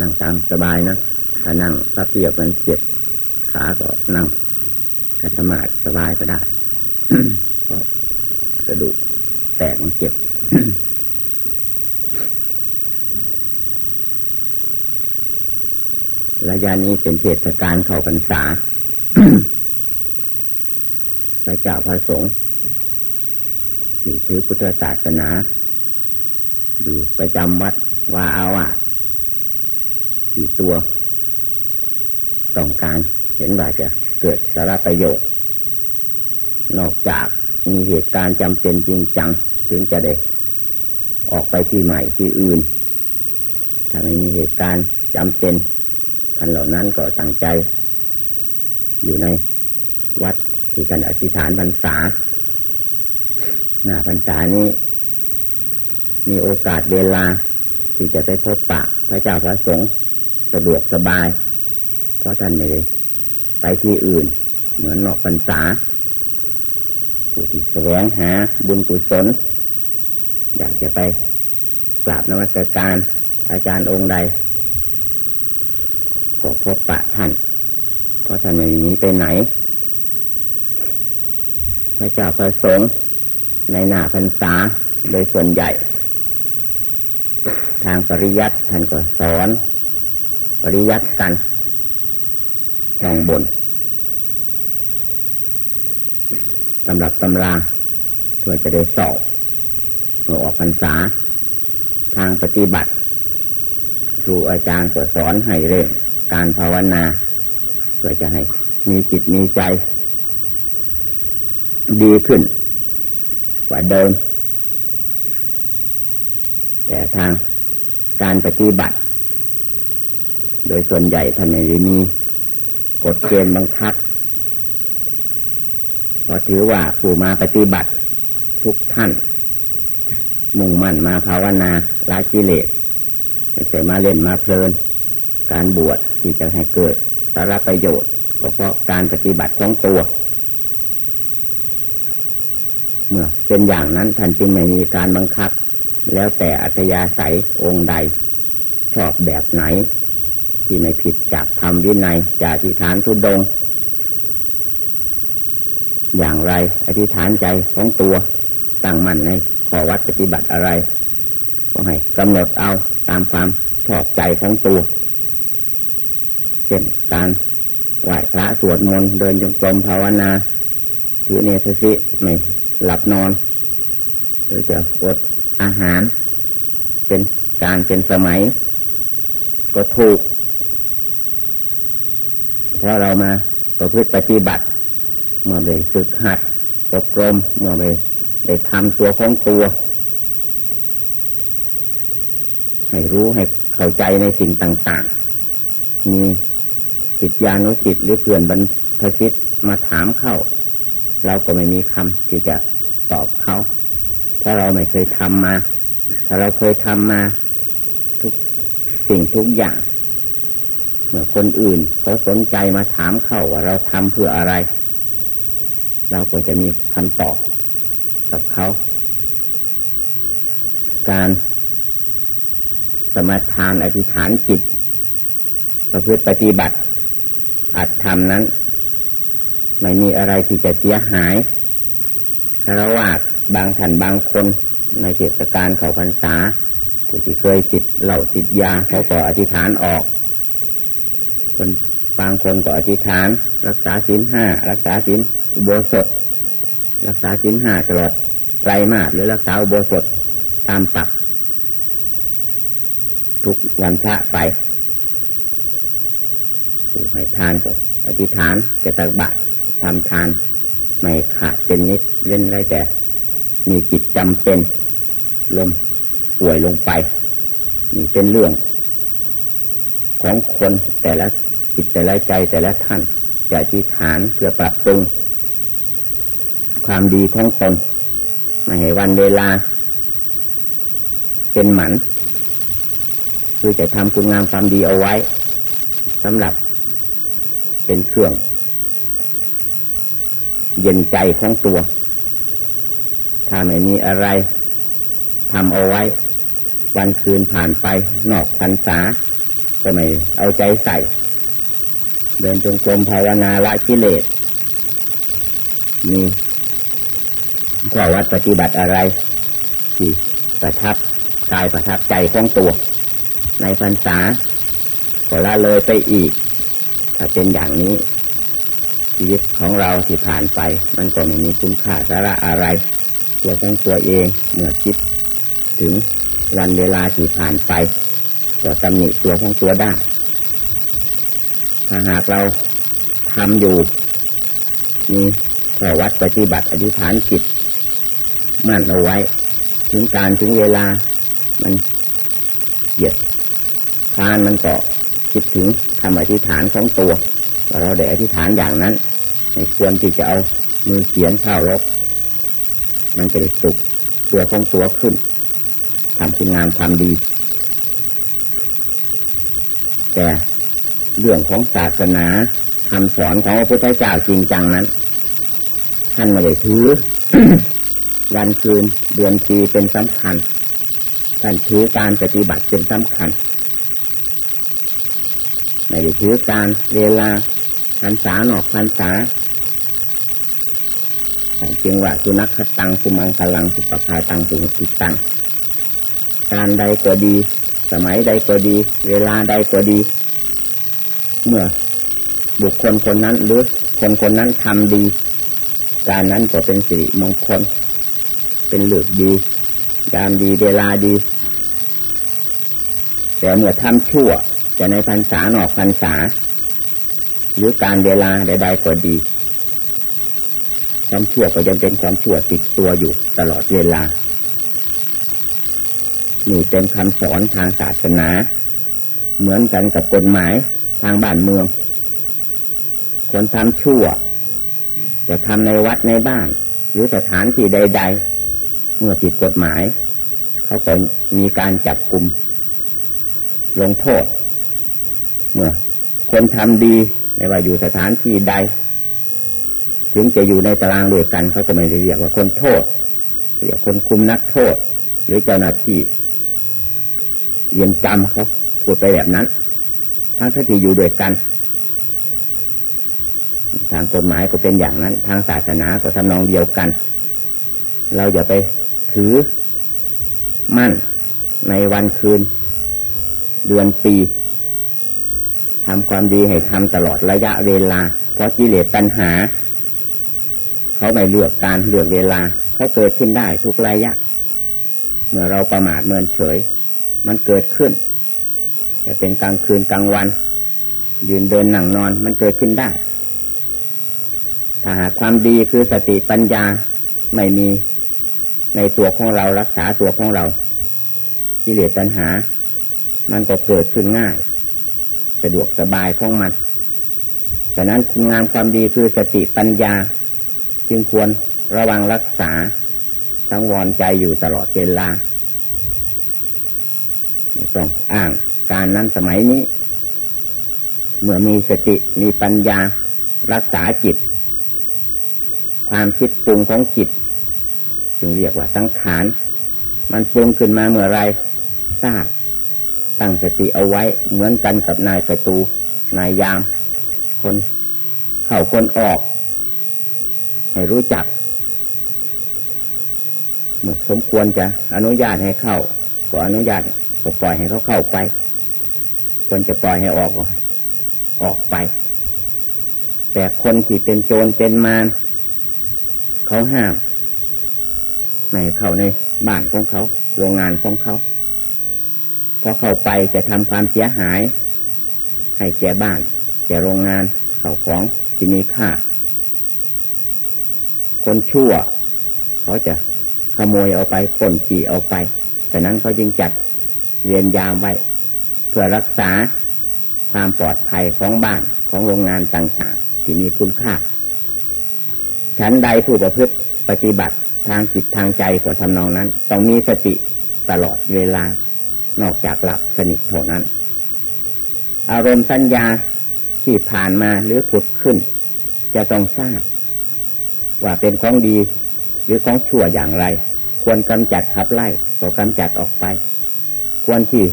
นั่งตามสบายนะถ้านั่งพระเปียบมันเจ็บขาก็นั่งกระสมาธิสบายก็ได้ก็กระดูกแตกมันเจ็บระยะนี้เป็นเทศกาลเข้าพรรษาพระเจ้าพระสงฆ์ที่ถือพุทธศาสนา อยู่ประจำวัดว่าเอาอะ กี่ตัวต้องการเห็นว่าจะเกิดสาระประโยชน์ นอกจากมีเหตุการณ์จำเป็นจริงจัง ถึงจะได้ออกไปที่ใหม่ที่อื่น ถ้าไม่มีเหตุการณ์จำเป็นท่านเหล่านั้นก็ตั้งใจ อยู่ในวัดที่ท่านอธิษฐานพรรษาหน้าพรรษานี้ มีโอกาสเวลาที่จะไปพบปะพระเจ้าพระสงฆ์ สะดวกสบาย เพราะท่านไม่ได้ไปที่อื่น เหมือนนอกพรรษาผู้ที่แสวงหาบุญกุศล อยากจะไปกราบนมัสการอาจารย์องค์ใดก็พบปะท่าน เพราะท่านไม่หนีไปไหน พระเจ้าประสงค์ในหน้าพรรษาโดยส่วนใหญ่ ทางปริยัติท่านก็สอน ปริยัติกันแห่งบนตำรับตำราเพื่อจะได้สอบเมื่อออกพรรษา ทางปฏิบัติ ครูอาจารย์ก็สอนให้เร่งการภาวนา เพื่อจะให้มีจิตมีใจ ดีขึ้น กว่าเดิม แต่ทางการปฏิบัติ โดยส่วนใหญ่ท่านไม่ได้มีกฎเกณฑ์บังคับเพราะถือว่าผู้มาปฏิบัติ ทุกท่าน มุ่งมั่นมาภาวนาละกิเลสไม่ใช่มาเล่นมาเพลิน การบวชที่จะให้เกิดสาระประโยชน์ก็เพราะการปฏิบัติของตัว เมื่อเป็นอย่างนั้นท่านจึงไม่มีการบังคับ แล้วแต่อัธยาศัยองค์ใด ชอบแบบไหน ที่ไม่ผิดจากธรรมวินัยจากทิษฐานทุดง อย่างไร อธิษฐานใจของตัวตั้งมั่นในขอวัดปฏิบัติอะไร ก็ให้กำหนดเอาตามความชอบใจของตัว เช่นการไหว้พระสวดมนต์เดินจงกรมภาวนาถือเนสสิไม่หลับนอน หรือจะอดอาหาร เป็นการเป็นสมัย ก็ถูก เพราะเรามาประพฤติปฏิบัติ เมื่อได้ฝึกหัดอบรมเมื่อได้ได้ทำตัวของตัว ให้รู้ให้เข้าใจในสิ่งต่างๆ มีจิตญาณุจิตหรือเพื่อนบรรพชิตมาถามเข้า เราก็ไม่มีคำที่จะตอบเขาถ้าเราไม่เคยทำมา ถ้าเราเคยทำมา ทุกสิ่งทุกอย่าง เมื่อคนอื่นเขาสนใจมาถามเข้าว่าเราทำเพื่ออะไร เราก็จะมีคำตอบกับเขา การสมาทานอธิษฐานจิตประพฤติปฏิบัติอัดทำนั้น ไม่มีอะไรที่จะเสียหายคารวะบางท่านบางคนในเทศกาลเขาพรรษาผู้ที่เคยติดเหล่าติดยาเขาก็อธิษฐานออก คนบางคนก็อธิษฐาน รักษาศีลห้ารักษาศีลอุโบสถ รักษาศีลห้าตลอดไตรมาสหรือรักษาอุโบสถตามปัก ทุกวันพระไปผู้ให้ทานก็อธิษฐานจะตักบาตรทำทานไม่ขาดเป็นนิดเล่นได้แต่ มีจิตจำเป็นลมป่วยลงไปนี่เป็นเรื่อง ของคนแต่ละ จิตแต่ละใจแต่ละท่านจะอธิษฐานเพื่อปรับปรุงความดีของตนไม่ให้วันเวลา เป็นหมัน คือจะทำคุณงามความดีเอาไว้สำหรับเป็นเครื่อง เย็นใจของตัว ถ้าไม่มีอะไรทำเอาไว้ วันคืนผ่านไปนอกพรรษา ก็ไม่เอาใจใส่ เดินจงกรมภาวนาละกิเลสมีข้อวัดปฏิบัติอะไร ที่ประทับกายประทับใจของตัว ในพรรษาก็ละเลยไปอีก ถ้าเป็นอย่างนี้ ชีวิตของเราที่ผ่านไป มันก็ไม่มีคุณค่าสาระอะไร ตัวของตัวเองเมื่อคิด ถึงวันเวลาที่ผ่านไปก็ตำหนิตัวของตัวได้ ถ้าหากเราทำอยู่มีข้อวัดปฏิบัติอธิษฐานจิตมั่นเอาไว้ ถึงการถึงเวลา มันเหยียดทานมันก็คิดถึงคำอธิษฐานของตัวว่าเราได้อธิษฐานอย่างนั้นในควรที่จะเอามือเขียนข้าวรบมันจะได้สุกตัวของตัวขึ้นทำคุณงามความดี แต่ เรื่องของศาสนาคำสอนของพระพุทธเจ้าจริงจังนั้น ท่านไม่ได้ถือ วันคืนเดือนปีเป็นสำคัญ ท่านถือการปฏิบัติเป็นสำคัญไม่ได้ถือการเวลาพรรษาหนอกพรรษาท่านเพียงว่าสุนัขตังสุมังคลังสุปคาตังสุติตังการใดก็ดี สมัยใดก็ดี เวลาใดก็ดี เมื่อบุคคลคนนั้นหรือคนคนนั้นทำดี การนั้นก็เป็นสิริมงคล เป็นหลืกดียามดีเวลาดี แต่เมื่อทำชั่วจะในพรรษาหนอกพรรษา หรือการเวลาใดๆก็ดี ความชั่วก็ยังเป็นความชั่วติดตัวอยู่ตลอดเวลานี่เป็นคำสอนทางศาสนา เหมือนกันกับกฎหมาย ทางบ้านเมือง คนทำชั่ว จะทำในวัดในบ้าน หรือสถานที่ใด ๆ เมื่อผิดกฎหมาย เขาก็มีการจับกลุ่มลงโทษ เมื่อ คนทำดีไม่ว่าอยู่สถานที่ใด ถึงจะอยู่ในตารางด้วยกันเขาก็ไม่ได้เรียกว่าคนโทษเรียกคนคุมนักโทษ หรือเจ้าหน้าที่เรียนจำเขาพูดไปแบบนั้น ทั้งที่อยู่ด้วยกัน ทางกฎหมายก็เป็นอย่างนั้น ทางศาสนาก็ทำนองเดียวกัน เราอย่าไปถือมั่นในวันคืน เดือนปีทำความดีให้ทำตลอดระยะเวลา เพราะกิเลสตัณหา เขาไม่เลือกการเลือกเวลา เขาเกิดขึ้นได้ทุกระยะ เมื่อเราประมาทเมินเฉย มันเกิดขึ้น จะเป็นกลางคืนกลางวัน ยืนเดินนั่งนอนมันเกิดขึ้นได้ ถ้าหากความดีคือสติปัญญาไม่มีในตัวของเรารักษาตัวของเรากิเลสตัณหา มันก็เกิดขึ้นง่าย สะดวกสบายของมันฉะนั้นคุณงามความดีคือสติปัญญา จึงควรระวังรักษาสังวรใจอยู่ตลอดเวลาไม่ต้องอ้าง การนั้นสมัยนี้ เมื่อมีสติมีปัญญารักษาจิต ความคิดปรุงของจิต จึงเรียกว่าสังขาร มันปรุงขึ้นมาเมื่อไรทราบตั้งสติเอาไว้เหมือนกันกับนายประตู นายยาม คนเข้าคนออก ให้รู้จักเมื่อสมควรจะอนุญาตให้เข้าก็อนุญาตก็ปล่อยให้เขาเข้าไป ควรจะปล่อยให้ออก ออกไป แต่คนที่เป็นโจรเป็นมารเขาห้ามไม่เข้าในบ้านของเขาโรงงานของเขาพอเข้าไปจะทำความเสียหาย ให้แก่บ้านแก่โรงงานเข่าของที่มีค่า คนชั่ว เขาจะขโมยเอาไปป่นจีเอาไปแต่นั้นเขาจึงจัดเรียนยามไว้ เพื่อรักษาความปลอดภัยของบ้านของโรงงานต่างๆ ที่มีคุณค่าฉันใดผู้ประพฤติปฏิบัติทางจิตทางใจกว่าทำนองนั้น ต้องมีสติตลอดเวลา นอกจากหลับสนิทเท่านั้น อารมณ์สัญญาที่ผ่านมาหรือผุดขึ้น จะต้องทราบ ว่าเป็นของดีหรือของชั่วอย่างไร ควรกำจัดขับไล่ก็กำจัดออกไป ควรที่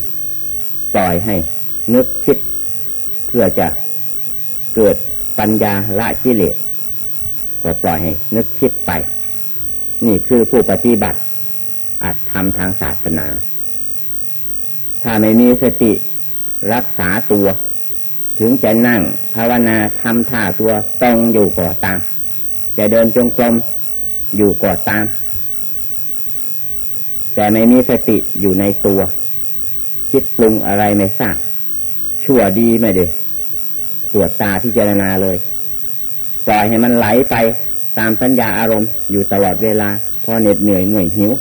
ปล่อยให้นึกคิดเพื่อจะเกิดปัญญาละกิเลสก็ปล่อยให้นึกคิดไป นี่คือผู้ปฏิบัติ อาจทำทางศาสนา ถ้าไม่มีสติรักษาตัว ถึงจะนั่งภาวนาทำท่าตัวตรงอยู่ก่อตาม จะเดินจงกรมอยู่ก่อตาม แต่ไม่มีสติอยู่ในตัว คิดปรุงอะไรไม่ทราบชั่วดีไม่ด้ตรวจตาพิจารณาเลย ปล่อยให้มันไหลไปตามสัญญาอารมณ์อยู่ตลอดเวลา พอเหน็ดเหนื่อยเหนื่อยหิว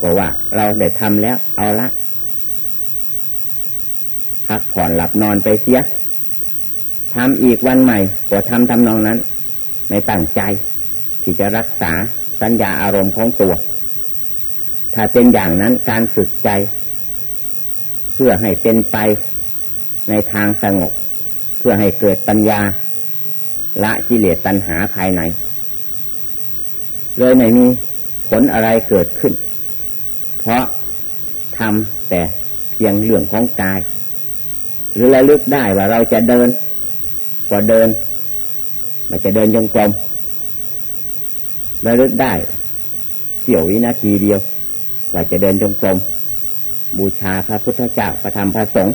ก็ว่า เราได้ทำแล้วเอาละพักผ่อนหลับนอนไปเสียทำอีกวันใหม่ก็ทำทำนองนั้น ไม่ตั้งใจ ที่จะรักษาสัญญาอารมณ์ของตัว ถ้าเป็นอย่างนั้นการฝึกใจ เพื่อให้เป็นไปในทางสงบ เพื่อให้เกิดปัญญา ละกิเลสตัณหาภายใน เลยไม่มีผลอะไรเกิดขึ้น เพราะทำแต่เพียงเรื่องของกาย หรือระลึกได้ว่าเราจะเดินก็เดินมันจะเดินจงกรมระลึกได้เสี้ยววินาทีเดียวว่าจะเดินจงกรม บูชาพระพุทธเจ้าประธรรมพระสงฆ์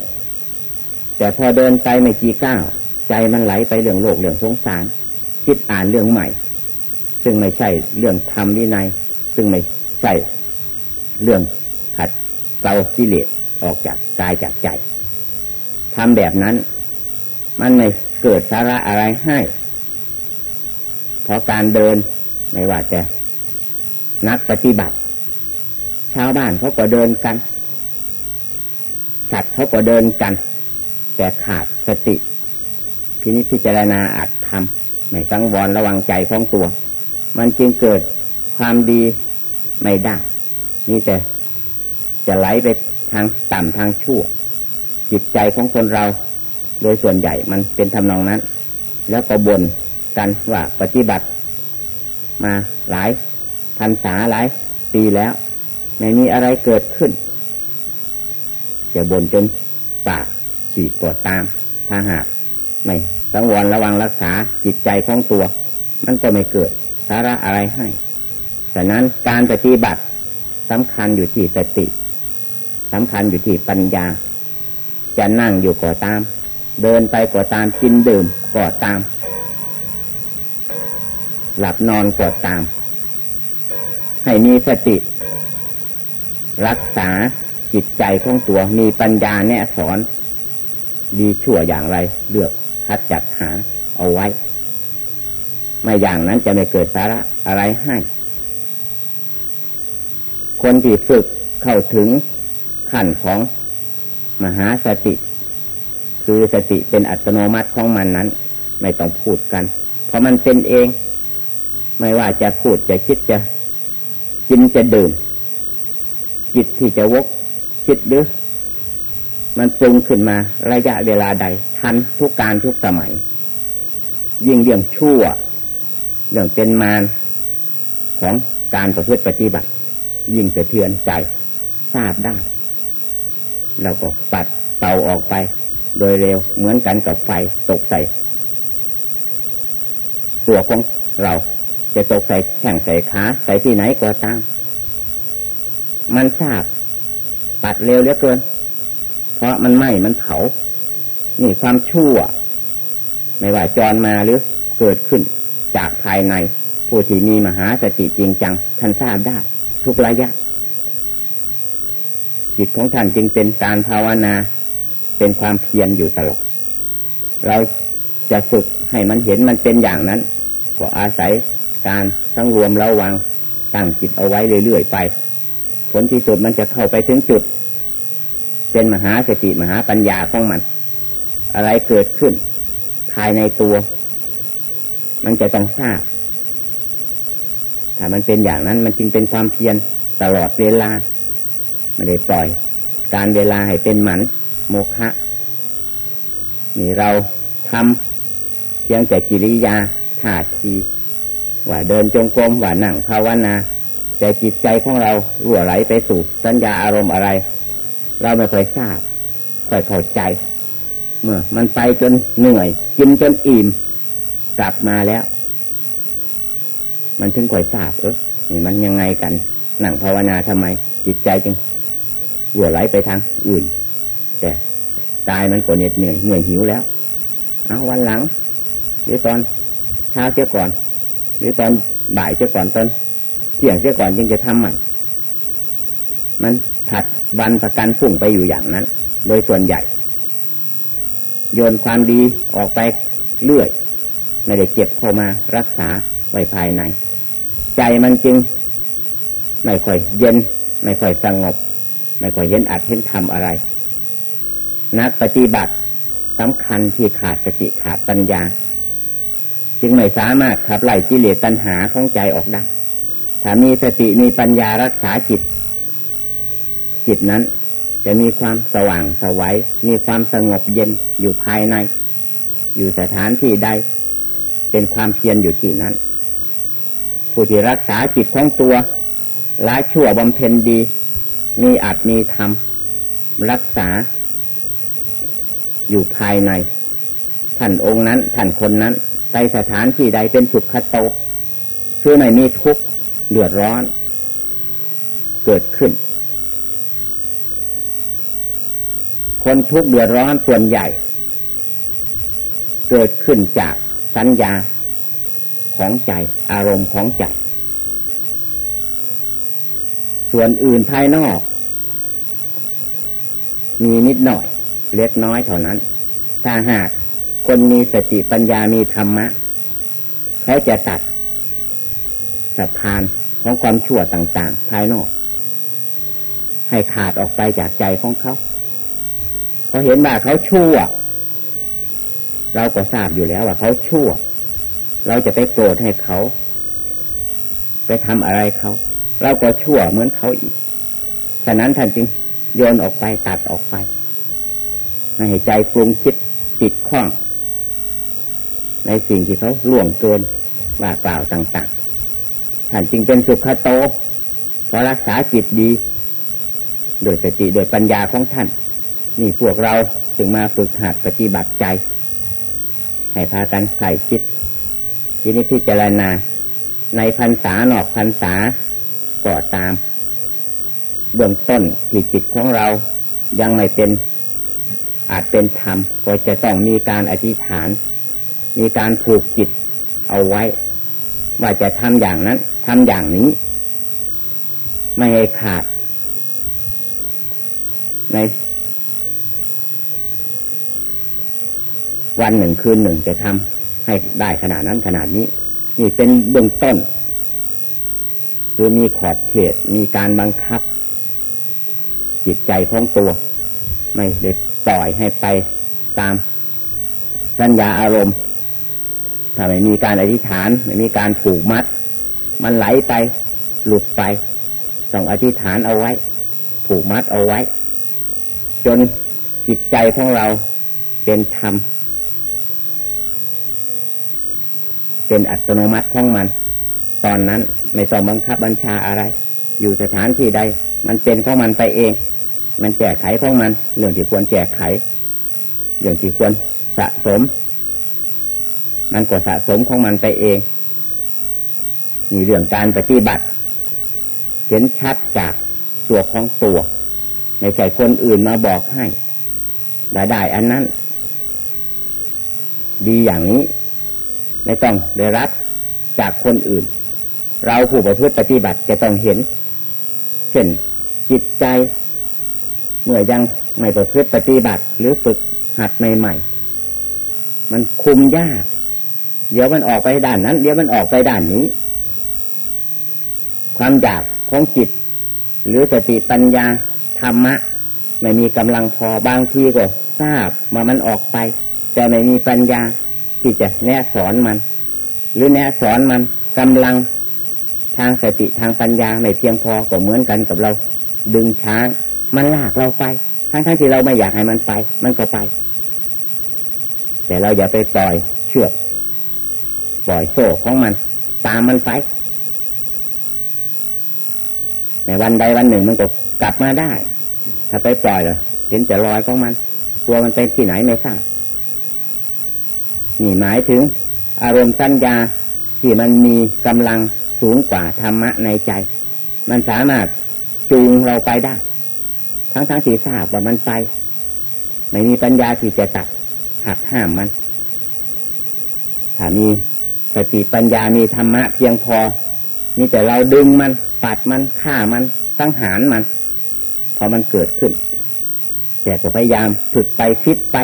แต่พอเดินไปไม่กี่ก้าวใจมันไหลไปเรื่องโลกเรื่องสงสาร คิดอ่านเรื่องใหม่ ซึ่งไม่ใช่เรื่องธรรมวินัย ซึ่งไม่ใช่เรื่องขัดเกลากิเลสออกจากกายจากใจทำแบบนั้น มันไม่เกิดสาระอะไรให้ เพราะการเดินไม่ว่าจะนักปฏิบัติชาวบ้านเขาก็เดินกัน สัตว์เขาก็เดินกัน แต่ขาดสติพินิจพิจารณาอาจทำไม่สังวรระวังใจของตัว มันจึงเกิดความดีไม่ได้นี่แต่จะไหลไปทางต่ำทางชั่ว จิตใจของคนเรา โดยส่วนใหญ่มันเป็นทำนองนั้น แล้วก็บ่นกันว่าปฏิบัติ มาหลายพันษาหลายปีแล้ว ไม่มีอะไรเกิดขึ้น จะบ่นจนปากสีกดตาม ถ้าหากไม่สังวรระวังรักษาจิตใจของตัว มันก็ไม่เกิดสาระอะไรให้แต่นั้นการปฏิบัติสำคัญอยู่ที่สติสำคัญอยู่ที่ปัญญา จะนั่งอยู่ก็ตาม เดินไปก็ตามกินดื่มก็ตาม หลับนอนก็ตาม ให้มีสติ รักษา จิตใจของตัวมีปัญญาแนะสอน ดีชั่วอย่างไร เลือกคัดจัดหาเอาไว้ ไม่อย่างนั้นจะไม่เกิดสาระอะไรให้ คนที่ฝึกเข้าถึงขั้นของมหาสติ คือสติเป็นอัตโนมัติของมันนั้น ไม่ต้องพูดกัน เพราะมันเป็นเอง ไม่ว่าจะพูดจะคิดจะกินจะดื่มจิตที่จะวก คิดหรือ มันปรุงขึ้นมาระยะเวลาใด ทันทุกการทุกสมัย ยิ่งเรื่องชั่วเรื่องเป็นมารของการประพฤติปฏิบัติ ยิ่งสะเทือนใจทราบได้เราก็ปัดเตาออกไป โดยเร็วเหมือนกันกับไฟตกใส่ตัวของเราจะตกใส่แข่งใส่ขาใส่ที่ไหนก็ตาม มันทราบ ปัดเร็วเหลือเกิน เพราะมันไหม้มันเผา นี่ความชั่ว ไม่ว่าจรมาหรือเกิดขึ้นจากภายใน ผู้ที่มีมหาสติจริงจัง ท่านทราบได้ ทุกระยะ จิตของท่านจึงเป็นการภาวนา เป็นความเพียรอยู่ตลอดเราจะฝึกให้มันเห็นมันเป็นอย่างนั้น ก็อาศัยการทั้งรวมระวังตั้งจิตเอาไว้เรื่อยๆไป ผลที่สุดมันจะเข้าไปถึงจุด เป็นมหาสติมหาปัญญาของมัน อะไรเกิดขึ้น ภายในตัว มันจะต้องทราบถ้ามันเป็นอย่างนั้นมันจึงเป็นความเพียรตลอดเวลา ไม่ได้ปล่อย การเวลาให้เป็นหมัน โมฆะนี่เราทำเพียงแต่กิริยาท่าทีว่าเดินจงกรมว่านั่งภาวนา แต่จิตใจของเรารั่วไหลไปสู่สัญญาอารมณ์อะไร เราไม่เคยทราบค่อยเข้าใจ เมื่อ มันไปจนเหนื่อย กินจนอิ่มกลับมาแล้ว มันถึงค่อยทราบ เออนี่มันยังไงกันนั่งภาวนาทำไม จิตใจจึงหัวไหลไปทางอื่น แต่กายมันก็เหน็ดเหนื่อยเหนื่อยหิวแล้ว เอาวันหลัง หรือตอนเช้าเสียก่อน หรือตอนบ่ายเสียก่อนตอน เที่ยงเสียก่อนจึงจะทำใหม่ มันผัดวันประกันฝุ่งไปอยู่อย่างนั้น โดยส่วนใหญ่ โยนความดีออกไปเรื่อย ไม่ได้เก็บเข้ามารักษาไว้ภายใน ใจมันจึง ไม่ค่อยเย็น ไม่ค่อยสงบ ไม่ค่อยเย็นอัดเห็นทำอะไร นักปฏิบัติสำคัญที่ขาดสติขาดปัญญา จึงไม่สามารถขับไล่กิเลสตัณหาของใจออกได้ ถ้ามีสติมีปัญญารักษาจิต จิตนั้น จะมีความสว่างสวัยมีความสงบเย็นอยู่ภายใน อยู่สถานที่ใด เป็นความเพียรอยู่ที่นั้น ผู้ที่รักษาจิตของตัวละชั่วบำเพ็ญดี มีอัตมีธรรม รักษา อยู่ภายใน ท่านองค์นั้น ท่านคนนั้น ไปสถานที่ใดเป็นสุขโต คือไม่มีทุกข์ เดือดร้อน เกิดขึ้น คนทุกข์เดือดร้อนส่วนใหญ่ เกิดขึ้นจากสัญญาของใจ อารมณ์ของใจ ส่วนอื่นภายนอก มีนิดหน่อย เล็กน้อยเท่านั้น ถ้าหากคนมีสติปัญญามีธรรมะเขาจะตัดสะพาน ของความชั่วต่างๆ ภายนอก ให้ขาดออกไปจากใจของเขาเขาเห็นว่าเขาชั่ว เราก็ทราบอยู่แล้วว่าเขาชั่ว เราจะไปโกรธให้เขา ไปทำอะไรเขา เราก็ชั่วเหมือนเขาอีก ฉะนั้นท่านจึงโยนออกไปตัดออกไปให้ใจปรุงคิดติดข้อง ในสิ่งที่เขาล่วงเกินว่ากล่าวต่าง ๆ ท่านจึงเป็นสุขโตเพราะรักษาจิตดี โดยสติโดยปัญญาของท่าน นี่พวกเราจึงมาฝึกหัดปฏิบัติใจ ให้พากันใส่คิดทีนี้พิจารณา ในพรรษาหนอกพรรษาก็ตาม เบื้องต้นที่จิตของเรายังไม่เป็นอาจเป็นธรรมก็จะต้องมีการอธิษฐาน มีการผูกจิตเอาไว้ ว่าจะทำอย่างนั้น ทำอย่างนี้ ไม่ให้ขาด ใน วันหนึ่งคืนหนึ่งจะทำให้ได้ขนาดนั้นขนาดนี้ นี่เป็นเบื้องต้น คือมีขอบเขตมีการบังคับ จิตใจของตัว ไม่เด็ดปล่อยให้ไปตามสัญญาอารมณ์ถ้าไม่มีการอธิษฐานไม่มีการผูกมัด มันไหลไป หลุดไปต้องอธิษฐานเอาไว้ ผูกมัดเอาไว้ จนจิตใจของเราเป็นธรรมเป็นอัตโนมัติของมัน ตอนนั้นไม่ต้องบังคับบัญชาอะไร อยู่สถานที่ใด มันเป็นของมันไปเอง มันแก้ไขของมัน เรื่องที่ควรแก้ไขเรื่องที่ควรสะสม มันก็สะสมของมันไปเอง มีเรื่องการปฏิบัติ เห็นชัดจากตัวของตัว ไม่ใช่คนอื่นมาบอกให้ได้ได้อันนั้น ดีอย่างนี้ ไม่ต้องได้รับจากคนอื่น เราผู้ประพฤติปฏิบัติจะต้องเห็น เช่นจิตใจ เมื่อยังไม่ประพฤติปฏิบัติ หรือฝึกหัดใหม่ๆมันคุมยาก เดี๋ยวมันออกไปด้านนั้น เดี๋ยวมันออกไปด้านนี้ ความอยากของจิต หรือสติปัญญาธรรมะ ไม่มีกำลังพอบางทีก็ทราบมามันออกไป แต่ไม่มีปัญญาที่จะแนะสอนมัน หรือแนะสอนมันกำลังทางสติทางปัญญาไม่เพียงพอก็เหมือนกันกับเรา ดึงช้าง มันลากเราไปทั้งทั้งที่เราไม่อยากให้มันไป มันก็ไป แต่เราอย่าไปปล่อยเชือกปล่อยโซ่ของมัน ตามมันไป ในวันใดวันหนึ่งมันก็กลับมาได้ ถ้าไปปล่อยเลยเห็นแต่รอยของมัน ตัวมันเป็นที่ไหนไม่ทราบนี่หมายถึง อารมณ์สัญญาที่มันมีกำลังสูงกว่าธรรมะในใจ มันสามารถจูงเราไปได้ ทั้งทั้งที่ทราบว่ามันไปไม่มีปัญญาที่จะตัดหักห้ามมัน ถ้ามีสติปัญญามีธรรมะเพียงพอมีแต่เราดึงมัน ปัดมันฆ่ามันตั้งหารมัน พอมันเกิดขึ้น แต่ก็พยายามฝึกไปฟิตไป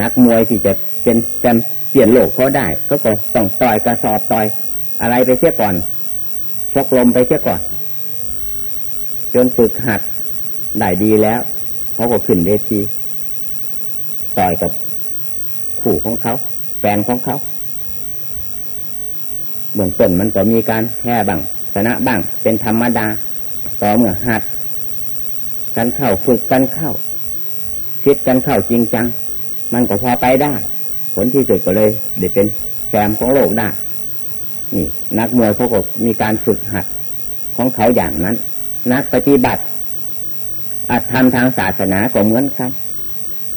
นักมวยที่จะเป็นแชมเปลี่ยนโลกเขาได้ ก็ก็ต้องต่อยกระสอบต่อยอะไรไปเสียก่อนชกลมไปเสียก่อน จนฝึกหัดได้ดีแล้วเขาก็ขึ้นเวทีต่อยกับขู่ของเขาแฟนของเขา เบื้องต้นมันก็มีการแพ้บ้างชนะบ้างเป็นธรรมดา ต่อเมื่อหัด กันเข้าฝึกกันเข้าคิดกันเข้าจริงจัง มันก็พอไปได้ ผลที่สุดก็เลยเด็เป็นแชมป์ของโลกได้ นี่ นักมวยเขาก็มีการฝึกหัดของเขาอย่างนั้น นักปฏิบัติอาจทำทางศาสนาก็เหมือนกัน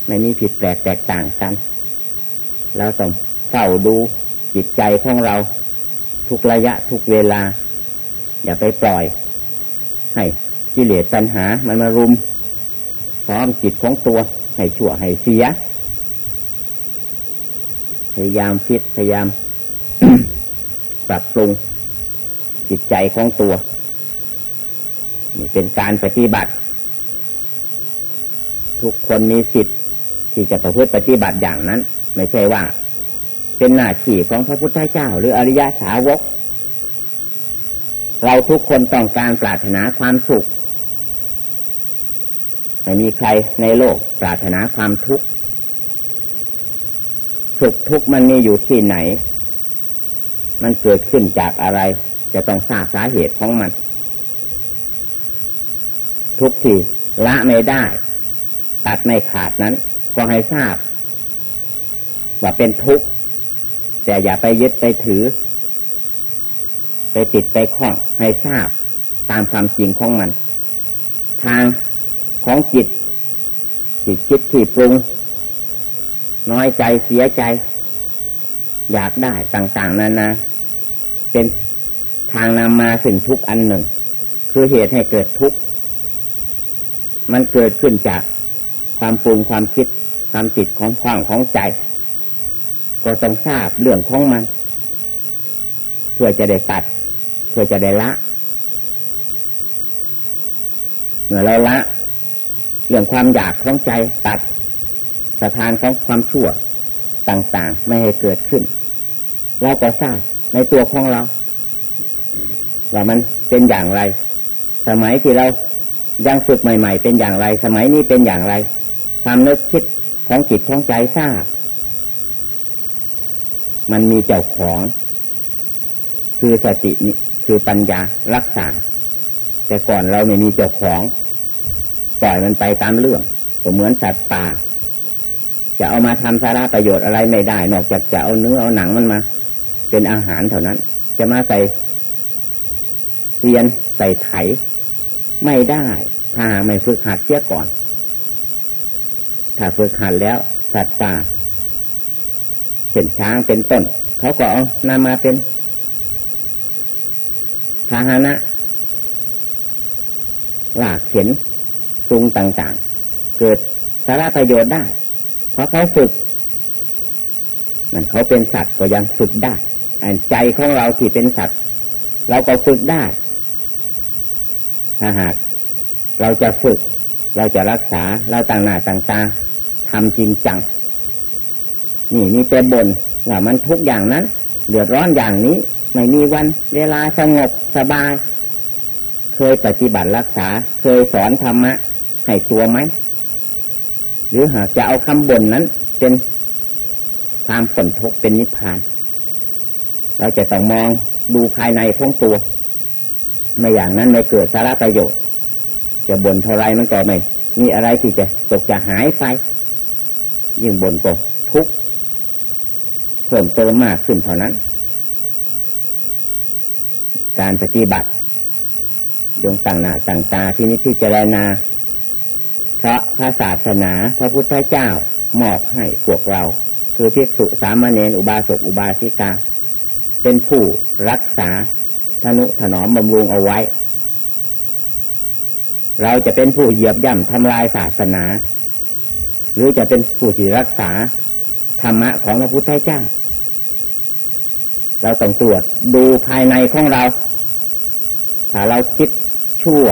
ไม่มีผิดแปลกแตกต่างกัน เราต้องเฝ้าดูจิตใจของเรา ทุกระยะทุกเวลา อย่าไปปล่อย ให้กิเลสตัณหา มันมารุมพร้อมจิตของตัวให้ชั่วให้เสีย พยายามคิดพยายามปรับปรุงจิตใจของตัว นี่เป็นการปฏิบัติ ทุกคนมีสิทธิ์ที่จะประพฤติปฏิบัติอย่างนั้น ไม่ใช่ว่า เป็นหน้าที่ของพระพุทธเจ้า หรืออริยสาวก เราทุกคนต้องการปรารถนาความสุขไม่มีใครในโลกปรารถนาความทุกข์สุขทุกข์มันมีอยู่ที่ไหน มันเกิดขึ้นจากอะไร จะต้องทราบสาเหตุของมัน ทุกที่ละไม่ได้ ตัดไม่ขาดนั้น ก็ให้ทราบ ว่าเป็นทุกข์ แต่อย่าไปยึดไปถือ ไปติดไปคล้องให้ทราบตามความจริงของมัน ทางของจิต จิตคิดที่ปรุง น้อยใจเสียใจ อยากได้ต่าง ๆนานาเป็นทางนำมาสิ่งทุกข์อันหนึ่ง คือเหตุให้เกิดทุกข์มันเกิดขึ้นจากความปรุงความคิดความติดของข้างของใจ ก็ต้องทราบเรื่องของมัน เพื่อจะได้ตัด เพื่อจะได้ละ เมื่อเราละ เรื่องความอยากของใจตัดสถานของความชั่วต่างๆ ไม่ให้เกิดขึ้น เราก็ทราบในตัวของเรา ว่ามันเป็นอย่างไร สมัยที่เรายังฝึกใหม่ ๆ เป็นอย่างไร สมัยนี้เป็นอย่างไร ความนึกคิดของจิตของใจทราบ มันมีเจ้าของ คือสติคือปัญญารักษา แต่ก่อนเราไม่มีเจ้าของ ปล่อยมันไปตามเรื่องก็เหมือนสัตว์ป่า จะเอามาทำสาระประโยชน์อะไรไม่ได้ นอกจากจะเอาเนื้อเอาหนังมันมา เป็นอาหารเท่านั้น จะมาใส่เทียนใส่ไถไม่ได้ ถ้าไม่ฝึกหัดเสียก่อน ถ้าฝึกหัดแล้ว สัตว์ป่า ช่นช้างเป็นต้น เขาก็เอานำมาเป็นพาหนะหลากเข็นปรุงต่างๆ เกิดสาระประโยชน์ได้ เพราะเขาฝึก มันเขาเป็นสัตว์ก็ยังฝึกได้อันใจของเราที่เป็นสัตว์ เราก็ฝึกได้ ถ้าหาก เราจะฝึก เราจะรักษา เราต่างหน้าต่างตาทำจริงจัง นี่มีแต่บนว่ามันทุกอย่างนั้น เดือดร้อนอย่างนี้ ไม่มีวันเวลาสงบสบาย เคยปฏิบัติรักษา เคยสอนธรรมะ ให้ตัวไหม หรือหากจะเอาคำบ่นนั้น เป็นความผลทุกเป็นนิพพาน เราจะต้องมองดูภายในของตัว ไม่อย่างนั้นไม่เกิดสาระประโยชน์ จะบ่นเท่าไรมันก็ไม่มีอะไรที่จะตกจะหายไป ยิ่งบ่นก็ทุกข์ เพิ่มเติมมากขึ้นเท่านั้น การปฏิบัติยงต่างหน้าต่างตาที่นิพพิจารณาเพราะพระศาสนาพระพุทธเจ้ามอบให้พวกเรา คือภิกษุสามเณรอุบาสกอุบาสิกา เป็นผู้รักษาธนุถนอมบำรุงเอาไว้ เราจะเป็นผู้เหยียบย่ำทำลายศาสนา หรือจะเป็นผู้ที่รักษา ธรรมะของพระพุทธเจ้า เราต้องตรวจดูภายในของเรา ถ้าเราคิดชั่ว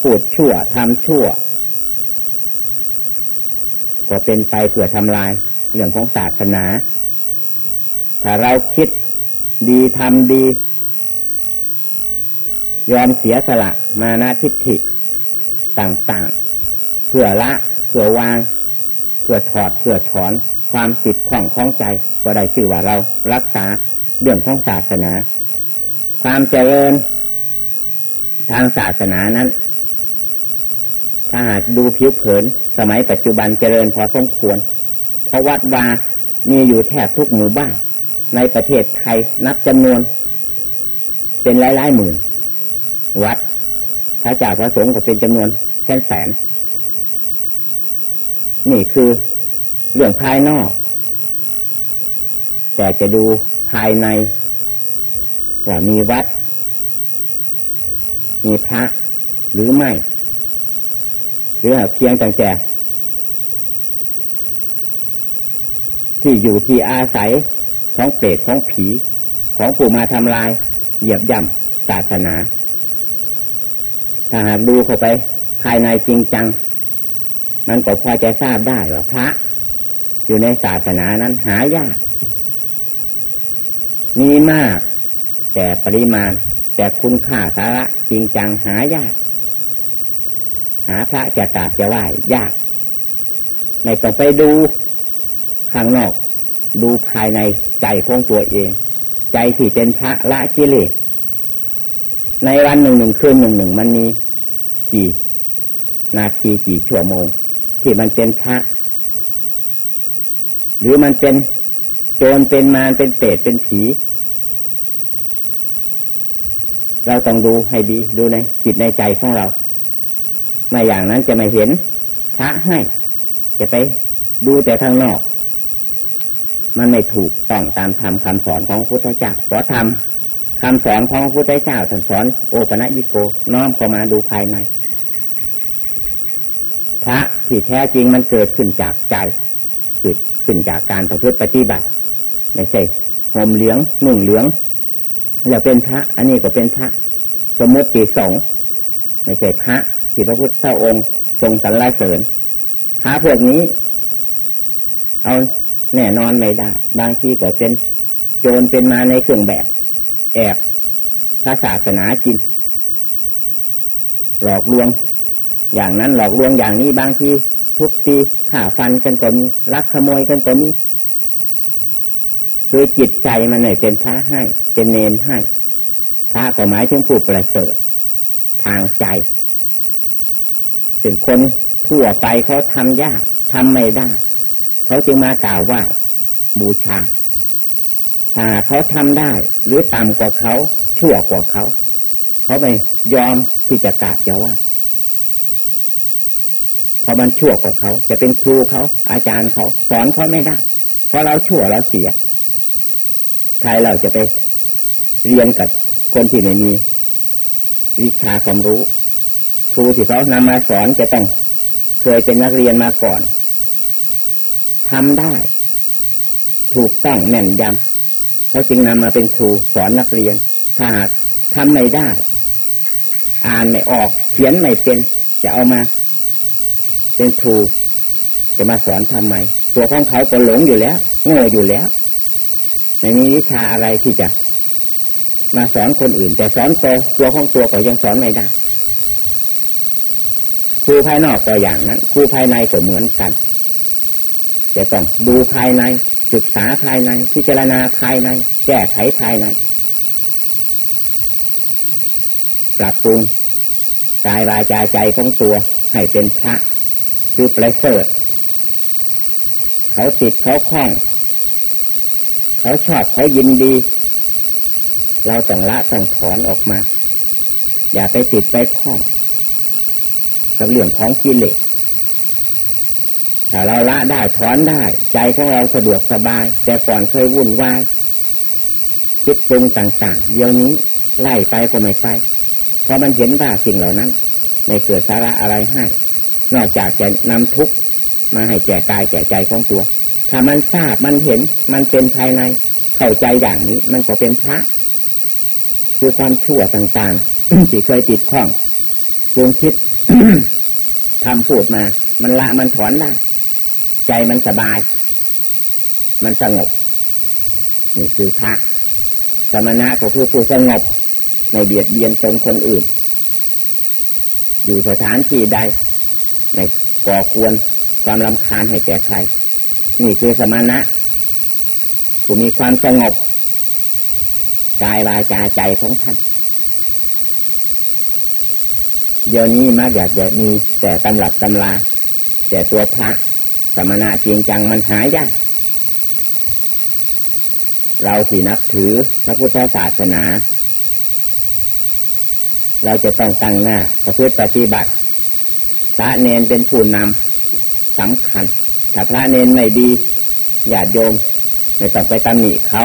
พูดชั่วทำชั่ว ก็เป็นไปเพื่อทำลายเรื่องของศาสนา ถ้าเราคิดดีทำดี ยอมเสียสละมานาทิฏฐิต่างๆ เพื่อละ เพื่อวาง เพื่อถอด เพื่อถอน ความติดข้องของใจก็ได้ชื่อว่าเรารักษาเรื่องของศาสนา ความเจริญทางศาสนานั้น ถ้าหากดูผิวเผิน สมัยปัจจุบันเจริญพอสมควร เพราะวัดวามีอยู่แทบทุกหมู่บ้าน ในประเทศไทยนับจำนวน เป็นหลายๆหมื่น วัดถ้าจากพระสงฆ์ก็เป็นจำนวนแสนแสน นี่คือ เรื่องภายนอก แต่จะดูภายใน ว่ามีวัด มีพระหรือไม่ หรือเพียงแต่แต่ที่อยู่ที่อาศัยของเปรตของผี ของผู้มาทำลาย เหยียบย่ำศาสนา ถ้าหากดูเข้าไป ภายในจริงจัง มันก็พอจะทราบได้ว่าพระ อยู่ในศาสนานั้นหายาก มีมาก แต่ปริมาณ แต่คุณค่าสาระจริงจังหายาก หาพระจะกราบจะไหว้ยาก ไม่ต้องไปดูข้างนอก ดูภายในใจของตัวเอง ใจที่เป็นพระละกิเลสในวันหนึ่งหนึ่งคืนหนึ่งหนึ่งมันมีกี่ นาทีกี่ชั่วโมง ที่มันเป็นพระ หรือมันเป็นโจรเป็นมารเป็นเปรตเป็นผี เราต้องดูให้ดีดูในจิตในใจของเรา ไม่อย่างนั้นจะไม่เห็นพระให้ จะไปดูแต่ทางนอก มันไม่ถูกต้องตามธรรมคำสอนของพระพุทธเจ้าเพราะธรรมคำสอนของพระพุทธเจ้าท่านสอนโอปะยิโกน้อมเข้ามาดูภายในพระที่แท้จริงมันเกิดขึ้นจากใจเกิด ขึ้นจากการประพฤติปฏิบัติไม่ใช่ห่มเหลืองนุ่งเหลือง แล้วเป็นพระ อันนี้ก็เป็นพระ สมมติสองไม่ใช่พระที่พระพุทธเจ้าองค์ ทรงสรรเสริญพระพวกนี้ เอาแน่นอนไม่ได้ บางทีก็เป็นโจรเป็นมาในเครื่องแบบ แอบพระศาสนาจินหลอกลวง อย่างนั้นหลอกลวงอย่างนี้บางที ทุกตีข่าฟันกันก็มีลักขโมยกันก็มีคือจิตใจมันไม่ยเป็นพระให้ เป็นเนนให้พระก็หมายถึงผู้ประเสริฐทางใจถึงคนทั่วไปเขาทำยากทำไม่ได้ เขาจึงมากล่าวว่า บูชาถ้าเขาทำได้ หรือต่ำกว่าเขาชั่วกว่าเขา เขาไม่ยอมที่จะกราบจะว่า เพราะมันชั่วกว่าเขา จะเป็นครูเขาอาจารย์เขาสอนเขาไม่ได้ เพราะเราชั่วเราเสียใครเราจะไปเรียนกับคนที่ไม่มีวิชาความรู้ ครูที่เขานำมาสอนจะต้องเคยเป็นนักเรียนมาก่อนทำได้ ถูกต้องแน่นยำเขาจึงนำมาเป็นครูสอนนักเรียน ถ้าหากทำไม่ได้ อ่านไม่ออก เขียนไม่เป็น จะเอามา เป็นครูจะมาสอนทำไมตัวของเขาก็หลงอยู่แล้วโง่อยู่แล้วไม่มีวิชาอะไรที่จะ มาสอนคนอื่น แต่สอนตัวตัวของตัวก็ยังสอนไม่ได้ครูภายนอกก็อย่างนั้นครูภายในก็เหมือนกันจะต้องดูภายในศึกษาภายในพิจารณาภายใน แก้ไขภายในปรับปรุงกายวาจาใจของตัวให้เป็นพระ คือประเสริฐเขาติดเขาคล้อง เขาชอบเขายินดี เราต้องละต้องถอนออกมา อย่าไปติดไปคล้อง กับเรื่องของกิเลสถ้าเราละได้ถอนได้ ใจของเราสะดวกสบาย แต่ก่อนเคยวุ่นวายคิดปรุงต่างๆ เดี๋ยวนี้ไล่ไปก็ไม่ไปเพราะมันเห็นว่าสิ่งเหล่านั้น ไม่เกิดสาระอะไรให้ นอกจากจะนำทุกข์มาให้แก่กายแก่ใจของตัว ถ้ามันทราบมันเห็นมันเป็นภายในเข้าใจอย่างนี้ มันก็เป็นพระ คือความชั่วต่างๆที่เคยติดข้องดวงคิดทำพูดมา มันละมันถอนได้ ใจมันสบาย มันสงบ นี่คือพระ สมณะก็คือผู้สงบ ในเบียดเบียนตนคนอื่น อยู่สถานที่ใด ในก่อควรความลำคาญให้แก่ใคร นี่คือสมณะผู้มีความสงบกายวาจาใจของท่านเดี๋ยวนี้มักอยากจะมีแต่ตำรับตำลาแต่ตัวพระสมณะจริงจังมันหายากเราที่นับถือพระพุทธศาสนา เราจะต้องตั้งหน้าประพฤติปฏิบัติ พระเนนเป็นผู้นำสำคัญถ้าพระเนนไม่ดีอย่าโยมไม่ต้องไปตำหนิเขา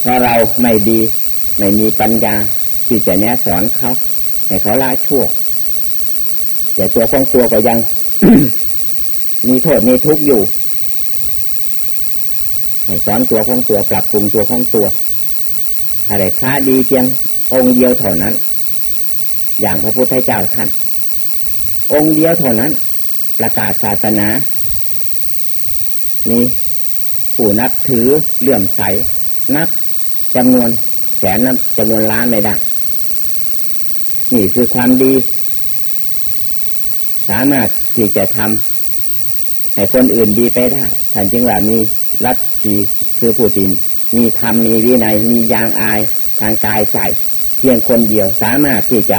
เพราะเราไม่ดีไม่มีปัญญาที่จะแนะสอนเขาให้เขาละชั่ว แต่ตัวของตัวก็ยัง มีโทษมีทุกข์อยู่ให้สอนตัวของตัวปรับปรุงตัวของตัวอะไรค้าดีเพียงองค์เดียวเท่านั้น อย่างพระพุทธเจ้าท่าน องค์เดียวเท่านั้น ประกาศศาสนามีผู้นับถือเลื่อมใส นับจำนวนแสนนับจำนวนล้านไม่ได้ นี่คือความดี สามารถที่จะทำให้คนอื่นดีไปได้ท่านจึงว่ามีรัตทีคือผู้ที่มีธรรมมีวินัยมียางอายทางกายใจเพียงคนเดียวสามารถที่จะ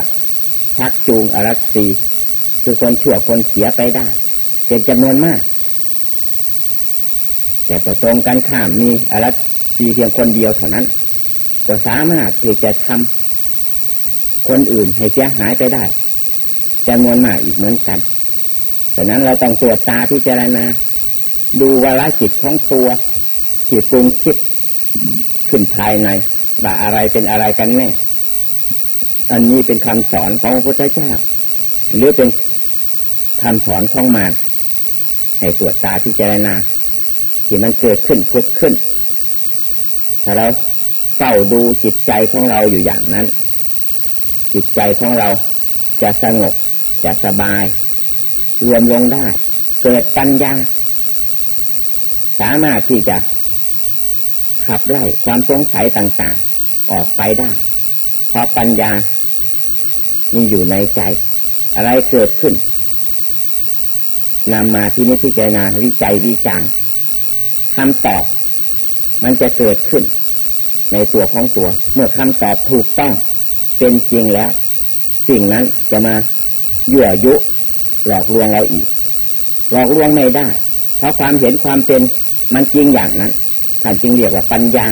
ชักจูงอรัตตีคือคนชั่วคนเสียไปได้ เป็นจำนวนมาก แต่ก็ตรงกันข้ามมีอรัตตีเพียงคนเดียวเท่านั้น ก็สามารถที่จะทำคนอื่นให้เสียหายไปได้จำนวนมากอีกเหมือนกันดังนั้นเราต้องตรวจตาพิจารณาดูวาระจิตของตัวที่ปรุงคิดขึ้นภายในว่าอะไรเป็นอะไรกันแน่ อันนี้เป็นคำสอนของพระพุทธเจ้า หรือเป็นคำสอนของมารให้ตรวจตาที่เจรณาที่มันเกิดขึ้นพุดขึ้น ถ้าเราเฝ้าดูจิตใจของเราอยู่อย่างนั้น จิตใจของเราจะสงบ จะสบาย รวมลงได้ เกิดปัญญา สามารถที่จะ ขับไล่ความสงสัยต่าง ๆ ออกไปได้ เพราะปัญญา มีอยู่ในใจ อะไรเกิดขึ้นนำมาที่นิพพานาวิจัยวิจารคำตอบ มันจะเกิดขึ้น ในตัวของตัว เมื่อคำตอบถูกต้อง เป็นจริงแล้ว สิ่งนั้นจะมายั่วยุหลอกลวงเราอีก หลอกลวงไม่ได้ เพราะความเห็นความเป็นมันจริงอย่างนั้นท่านจึงเรียกว่าปัญญา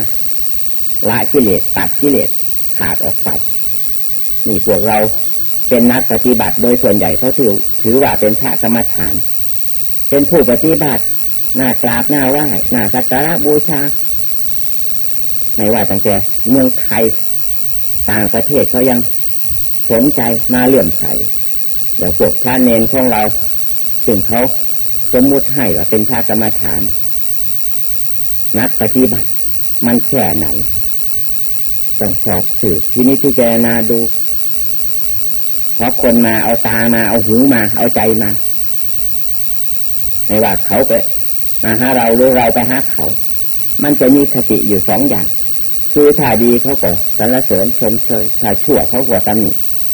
ละกิเลสตัดกิเลสขาดออกไปนี่พวกเรา เป็นนักปฏิบัติโดยส่วนใหญ่เขาถือถือว่าเป็นพระสมถาน เป็นผู้ปฏิบัติหน้ากราบหน้าไหว้หน้าสักการะบูชาไม่ว่าตั้งแต่เมืองไทยต่างประเทศเขายังสนใจมาเลื่อมใสเดี๋ยวพวกพระเนนของเราซึ่งเขาสมมุติให้ว่าเป็นพระกรรมฐาน นักปฏิบัติ มันแค่ไหนต้องสอบสืบที่นี้พิจารณาดู เพราะคนมาเอาตามาเอาหูมา เอาใจมาไม่ว่าเขาไปมาหาเราหรือเราไปหาเขา มันจะมีคติอยู่สองอย่าง คือถ้าดีเขาก็สรรเสริญชมเชยถ้าชั่วเขาก็ตำหนิ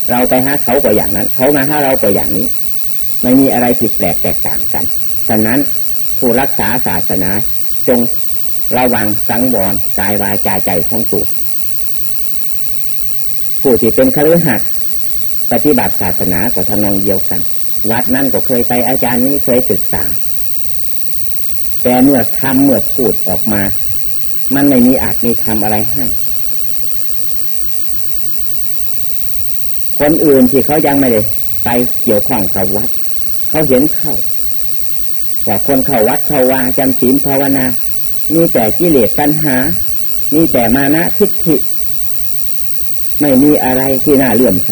เราไปหาเขาก็อย่างนั้น เขามาหาเราก็อย่างนี้ ไม่มีอะไรผิดแปลกแตกต่างกัน ฉะนั้นผู้รักษาศาสนาจงระวังสังวรกายวาจาใจของตัวผู้ที่เป็นคฤหัสถ์ ปฏิบัติศาสนาก็ทำนองเดียวกัน วัดนั่นก็เคยไปอาจารย์นี้เคยศึกษา แต่เมื่อทำเมื่อพูดออกมา มันไม่มีอาจมีทำอะไรให้ คนอื่นที่เขายังไม่ได้ไปเกี่ยวข้องกับวัด เขาเห็นเข้าแต่คนเข้าวัดเข้าวาจำศีลภาวนามีแต่กิเลสปัญหา มีแต่มานะทิฏฐิ ไม่มีอะไรที่น่าเลื่อมใส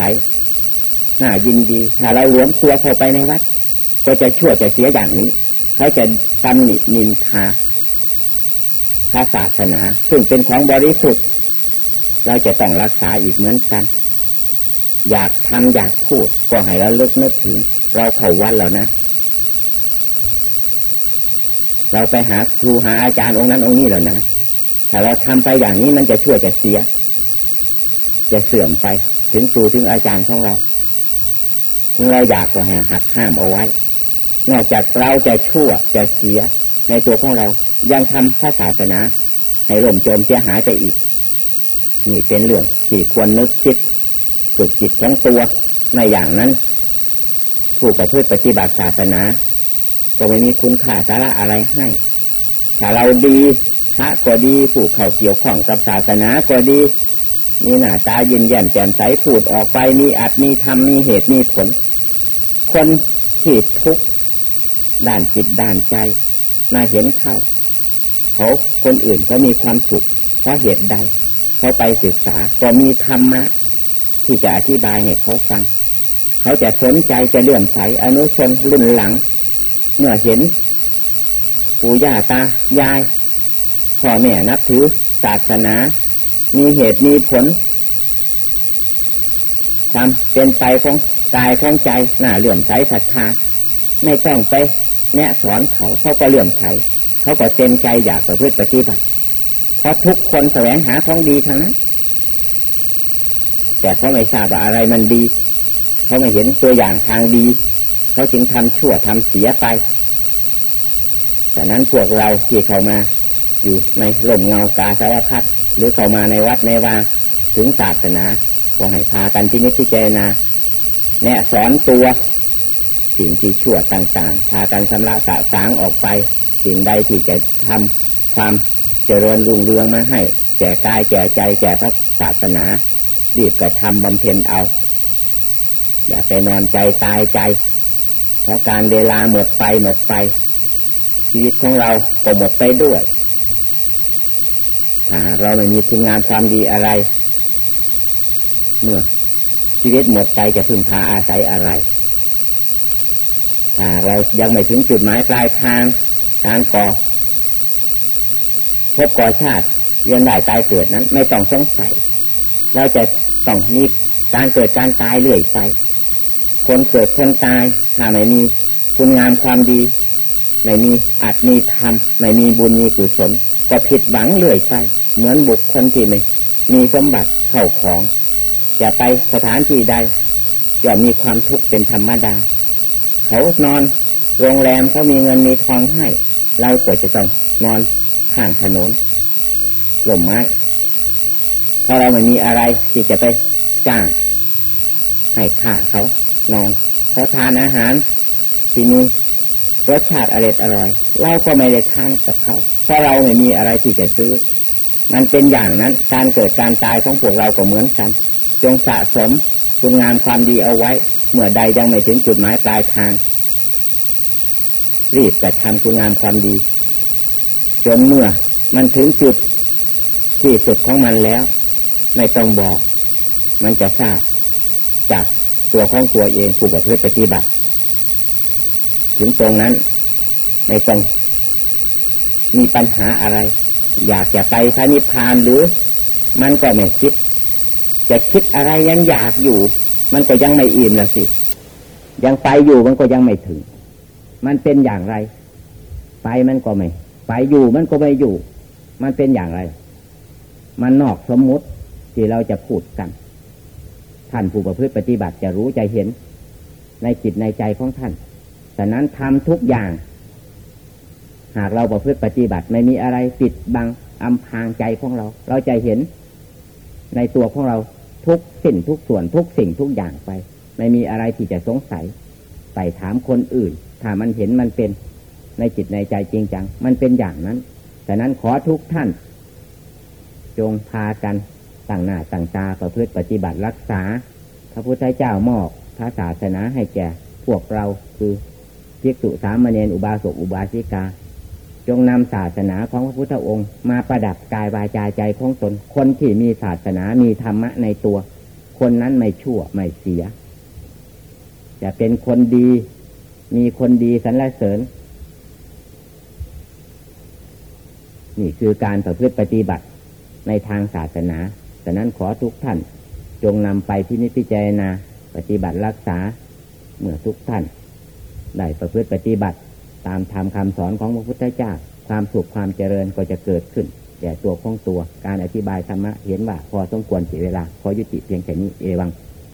น่ายินดี ถ้าเราหลวมตัวเข้าไปในวัด ก็จะชั่วจะเสียอย่างนี้ เขาจะตำหนินินทาพระศาสนา ซึ่งเป็นของบริสุทธิ์ เราจะต้องรักษาอีกเหมือนกัน อยากทำอยากพูด ก็ให้เราลึกนึกถึง เราเข้าวัดแล้วนะ เราไปหาครูหาอาจารย์องค์นั้นองค์นี้แล้วนะ ถ้าเราทำไปอย่างนี้มันจะชั่วจะเสีย จะเสื่อมไปถึงครูถึงอาจารย์ของเรา เราอยากก็หหักห้ามเอาไว้ นอกจากเราจะชั่วจะเสีย ในตัวของเรายังทำพระศาสนา ให้ล่มจมเสียหายไปอีก นี่เป็นเรื่องที่ควรนึกคิดฝึกจิตของตัวในอย่างนั้น ผู้ประพฤติปฏิบัติศาสนาก็ไม่มีคุณค่าสาระอะไรให้ ถ้าเราดีพระก็ดีผู้เข้าเกี่ยวข้องกับศาสนาก็ดี มีหน้าตายินแย้มแจ่มใสพูดออกไปมีอัดมีทำมีเหตุมีผล คนที่ทุกข์ด้านจิตด้านใจน่าเห็นเข้าเขาคนอื่นเขามีความสุขเพราะเหตุใด เขาไปศึกษาก็มีธรรมะ ที่จะอธิบายให้เขาฟัง เขาจะสนใจจะเลื่อมใสอนุชนรุ่นหลัง เมื่อเห็นปู่ย่าตายายพ่อแม่นับถือศาสนา มีเหตุมีผลความเป็นไปของกายของใจน่าเลื่อมใสศรัทธาไม่ต้องไปแนะสอนเขาเขาก็เลื่อมใสเขาก็เต็มใจอยากประพฤติปฏิบัติเพราะทุกคนแสวงหาของดีทางนั้นแต่เขาไม่ทราบว่าอะไรมันดี เขาไม่เห็นตัวอย่างทางดี เขาจึงทำชั่วทำเสียไปแต่นั้นพวกเราที่เข้ามาอยู่ในหล่มเงากาสารพัด หรือเข้ามาในวัดในวาถึงศาสนาก็ให้พากันที่นิพพิจารณาแนะสอนตัว สิ่งที่ชั่วต่างๆพากันชำระสะสางออกไป สิ่งใดที่จะทำความเจริญรุ่งเรืองมาให้ แก่กายแก่ใจแก่พระศาสนารีบกระทำบำเพ็ญเอา อย่าไปนอนใจตายใจ เพราะการเวลาหมดไปหมดไป ชีวิตของเราก็หมดไปด้วย เราไม่มีคุณงามความดีอะไร เมื่อชีวิตหมดไปจะพึ่งพาอาศัยอะไรถ้าเรายังไม่ถึงจุดหมายปลายทางทางก่อพบก่อชาติเรียนได้ตายเกิดนั้น ไม่ต้องสงสัยเราจะต้องมีการเกิดการตายเรื่อยไป คนเกิดคนตายถ้าไม่มีคุณงามความดีไม่มีอัดมีธรรมไม่มีบุญมีกุศลก็ผิดหวังเรื่อยไป เหมือนบุคคลที่ไม่มีสมบัติเข้าของจะไปสถานที่ใดย่อมมีความทุกข์เป็นธรรมดา เขานอนโรงแรมเขามีเงินมีทองให้ เราก็จะต้องนอนข้างถนนหล่มไม้เพราะเราไม่มีอะไรที่จะไปจ้างให้ค่าเขานอนเขาทานอาหารที่มีรสชาติอร่อยอร่อย เราก็ไม่ได้ทานกับเขาเพราะเราไม่มีอะไรที่จะซื้อ มันเป็นอย่างนั้น การเกิดการตายของพวกเราก็เหมือนกัน จงสะสมคุณงามความดีเอาไว้ เมื่อใดยังไม่ถึงจุดหมายปลายทาง รีบแต่ทำคุณงามความดี จนเมื่อมันถึงจุดที่สุดของมันแล้ว ไม่ต้องบอก มันจะทราบ จากตัวของตัวเองผู้ประพฤติปฏิบัติ ถึงตรงนั้นไม่ต้องมีปัญหาอะไร อยากจะไปพระนิพพานหรือ มันก็ไม่คิด จะคิดอะไรยังอยากอยู่ มันก็ยังไม่อิ่มละสิ ยังไปอยู่มันก็ยังไม่ถึง มันเป็นอย่างไร ไปมันก็ไม่ ไปอยู่มันก็ไม่อยู่ มันเป็นอย่างไร มันนอกสมมุติที่เราจะพูดกัน ท่านผู้ประพฤติปฏิบัติจะรู้จะเห็น ในจิตในใจของท่านแต่นั้นทำทุกอย่าง หากเราประพฤติปฏิบัติไม่มีอะไรปิดบังอำพางใจของเรา เราจะเห็นในตัวของเราทุกสิ่งทุกส่วนทุกสิ่งทุกอย่างไป ไม่มีอะไรที่จะสงสัยไปถามคนอื่น ถ้ามันเห็นมันเป็นในจิตในใจจริงจัง มันเป็นอย่างนั้นแต่นั้นขอทุกท่าน จงพากันต่างหน้าต่างตาประพฤติปฏิบัติรักษา พระพุทธเจ้ามอบพระศาสนาให้แก่พวกเราคือภิกษุสามเณรอุบาสกอุบาสิกา จงนำศาสนาของพระพุทธองค์ มาประดับกายวาจาใจของตน คนที่มีศาสนามีธรรมะในตัว คนนั้นไม่ชั่วไม่เสีย จะเป็นคนดี มีคนดีสรรเสริญ นี่คือการประพฤติปฏิบัติในทางศาสนาฉะนั้นขอทุกท่าน จงนำไปที่นิพพิจารณาปฏิบัติรักษาเมื่อทุกท่านได้ประพฤติปฏิบัติ ตามธรรมคำสอนของพระพุทธเจ้าความสุขความเจริญก็จะเกิดขึ้นแต่ตัวของตัวการอธิบายธรรมะเห็นว่าพอสมควรเสียเวลา พอยุติเพียงแค่นี้เอวัง